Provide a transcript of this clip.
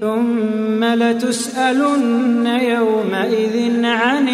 ثم لتسألن يومئذ عن